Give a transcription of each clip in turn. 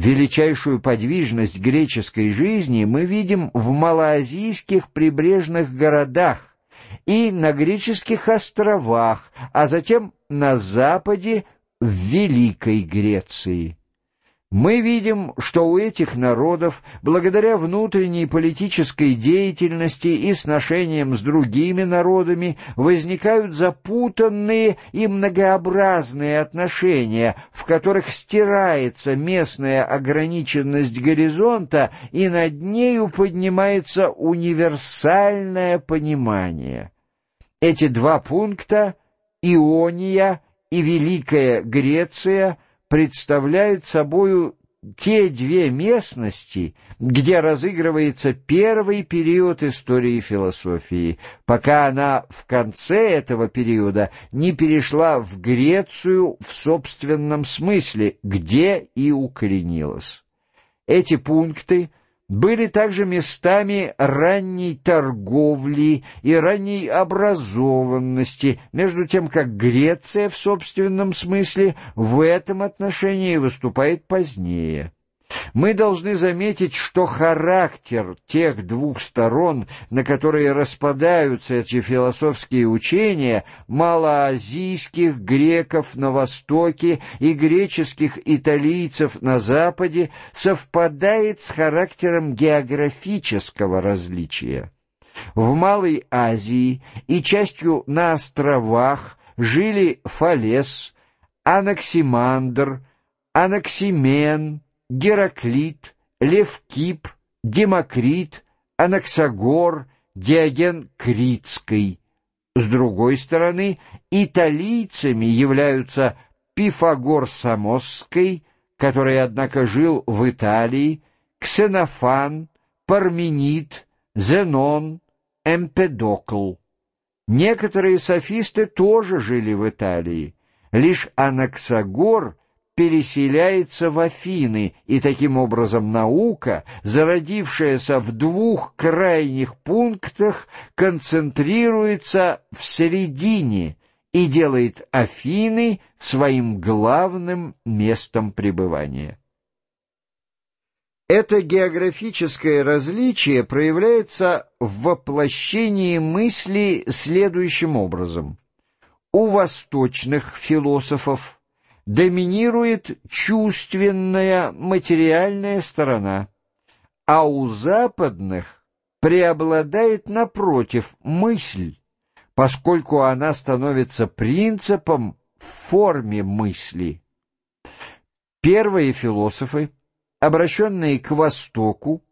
Величайшую подвижность греческой жизни мы видим в малоазийских прибрежных городах и на греческих островах, а затем на западе в Великой Греции. Мы видим, что у этих народов, благодаря внутренней политической деятельности и сношениям с другими народами, возникают запутанные и многообразные отношения, в которых стирается местная ограниченность горизонта, и над нею поднимается универсальное понимание. Эти два пункта — Иония и Великая Греция — представляют собою те две местности, где разыгрывается первый период истории философии, пока она в конце этого периода не перешла в Грецию в собственном смысле, где и укоренилась. Эти пункты были также местами ранней торговли и ранней образованности, между тем как Греция в собственном смысле в этом отношении выступает позднее. Мы должны заметить, что характер тех двух сторон, на которые распадаются эти философские учения, малоазийских греков на востоке и греческих италийцев на западе, совпадает с характером географического различия. В Малой Азии и частью на островах жили Фалес, Анаксимандр, Анаксимен, Гераклит, Левкип, Демокрит, Анаксагор, Диоген Критский. С другой стороны, италийцами являются Пифагор Самосский, который, однако, жил в Италии, Ксенофан, Парменид, Зенон, Эмпедокл. Некоторые софисты тоже жили в Италии. Лишь Анаксагор переселяется в Афины, и таким образом наука, зародившаяся в двух крайних пунктах, концентрируется в середине и делает Афины своим главным местом пребывания. Это географическое различие проявляется в воплощении мысли следующим образом. У восточных философов доминирует чувственная материальная сторона, а у западных преобладает, напротив, мысль, поскольку она становится принципом в форме мысли. Первые философы, обращенные к Востоку,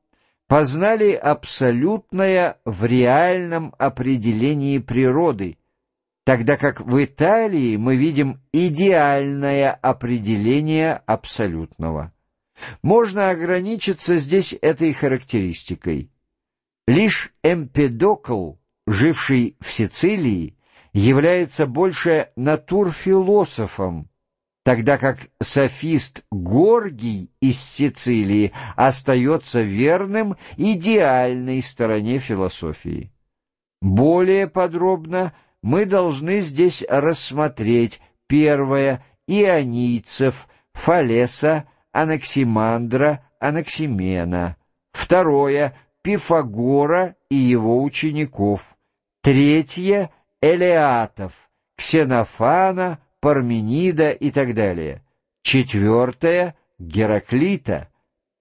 познали абсолютное в реальном определении природы – тогда как в Италии мы видим идеальное определение абсолютного. Можно ограничиться здесь этой характеристикой. Лишь Эмпедокл, живший в Сицилии, является больше натурфилософом, тогда как софист Горгий из Сицилии остается верным идеальной стороне философии. Более подробно – мы должны здесь рассмотреть первое – ионийцев, Фалеса, Анаксимандра, Анаксимена, второе – Пифагора и его учеников, третье – Элеатов, Ксенофана, Парменида и так далее, четвертое – Гераклита,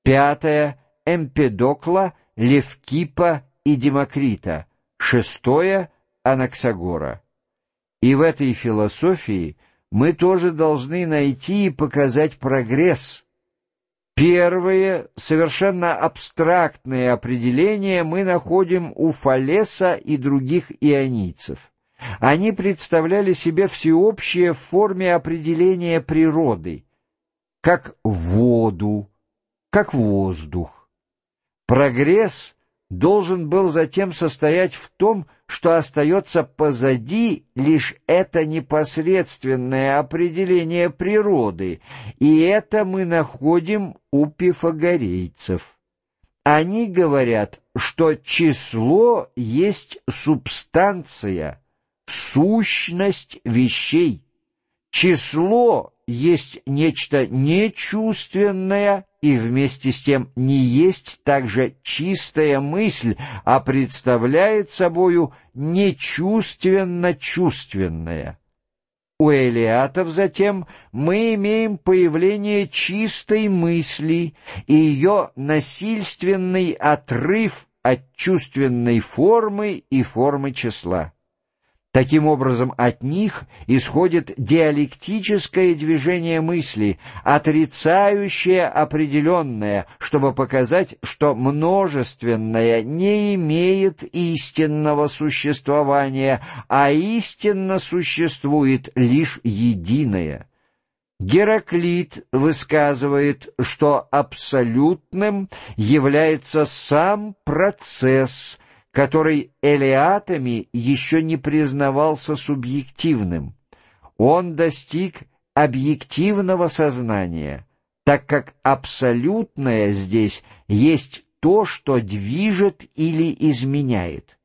пятое – Эмпедокла, Левкипа и Демокрита, шестое – Анаксагора. И в этой философии мы тоже должны найти и показать прогресс. Первые, совершенно абстрактные определения мы находим у Фалеса и других ионийцев. Они представляли себе всеобщее в форме определения природы, как воду, как воздух. Прогресс должен был затем состоять в том, что остается позади лишь это непосредственное определение природы, и это мы находим у пифагорейцев. Они говорят, что число есть субстанция, сущность вещей. Число есть нечто нечувственное и вместе с тем не есть также чистая мысль, а представляет собою нечувственно-чувственное. У элиатов затем мы имеем появление чистой мысли и ее насильственный отрыв от чувственной формы и формы числа. Таким образом, от них исходит диалектическое движение мысли, отрицающее определенное, чтобы показать, что множественное не имеет истинного существования, а истинно существует лишь единое. Гераклит высказывает, что абсолютным является сам процесс – который элеатами еще не признавался субъективным. Он достиг объективного сознания, так как абсолютное здесь есть то, что движет или изменяет.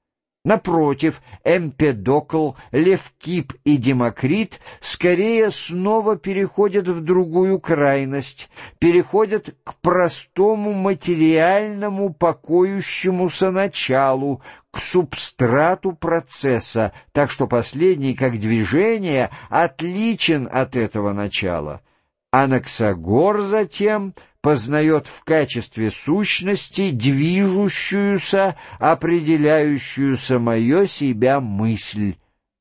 Напротив, Эмпедокл, Левкип и Демокрит скорее снова переходят в другую крайность, переходят к простому материальному покоющемуся началу, к субстрату процесса, так что последний, как движение, отличен от этого начала. Анаксагор затем — познает в качестве сущности движущуюся, определяющую самое себя мысль.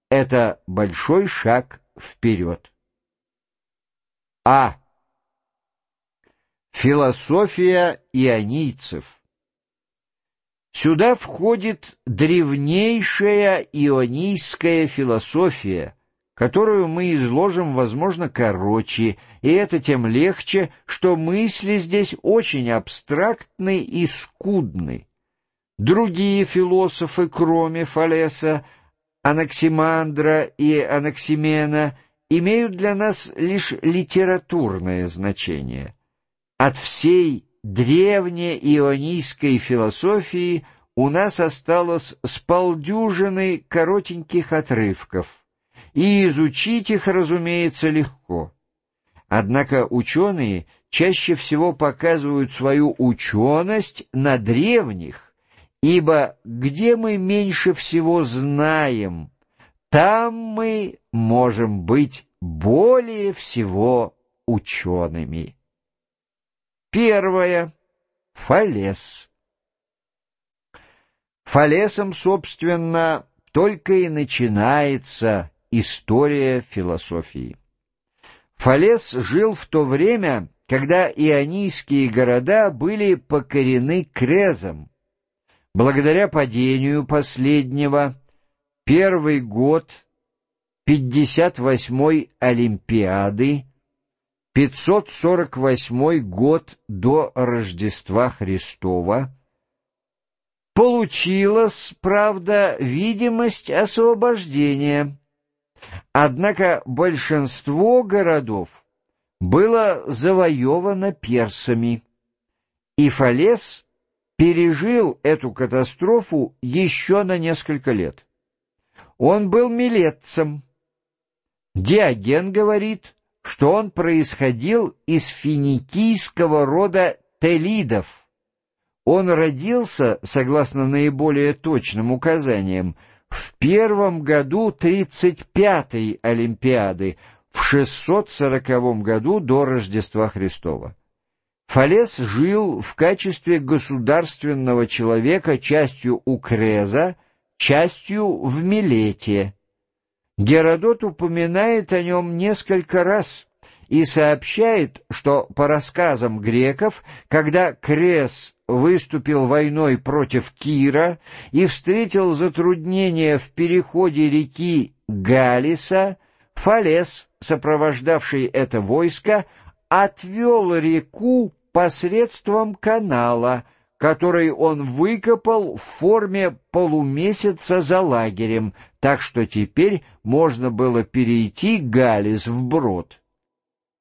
Это большой шаг вперед. А. Философия ионийцев Сюда входит древнейшая ионийская философия — которую мы изложим, возможно, короче, и это тем легче, что мысли здесь очень абстрактны и скудны. Другие философы, кроме Фалеса, Анаксимандра и Анаксимена, имеют для нас лишь литературное значение. От всей древнеионийской философии у нас осталось с полдюжины коротеньких отрывков — и изучить их, разумеется, легко. Однако ученые чаще всего показывают свою ученость на древних, ибо где мы меньше всего знаем, там мы можем быть более всего учеными. Первое. Фалес. Фалесом, собственно, только и начинается История философии. Фалес жил в то время, когда ионийские города были покорены Крезом. Благодаря падению последнего, первый год 58-й Олимпиады, 548 год до Рождества Христова, получилась, правда, видимость освобождения – Однако большинство городов было завоевано персами, и Фалес пережил эту катастрофу еще на несколько лет. Он был милетцем. Диоген говорит, что он происходил из финикийского рода телидов. Он родился, согласно наиболее точным указаниям, в первом году 35-й Олимпиады, в 640 году до Рождества Христова. Фалес жил в качестве государственного человека частью у Креза, частью в Милете. Геродот упоминает о нем несколько раз и сообщает, что по рассказам греков, когда Крез выступил войной против Кира и встретил затруднения в переходе реки Галиса, Фалес, сопровождавший это войско, отвел реку посредством канала, который он выкопал в форме полумесяца за лагерем, так что теперь можно было перейти Галис вброд.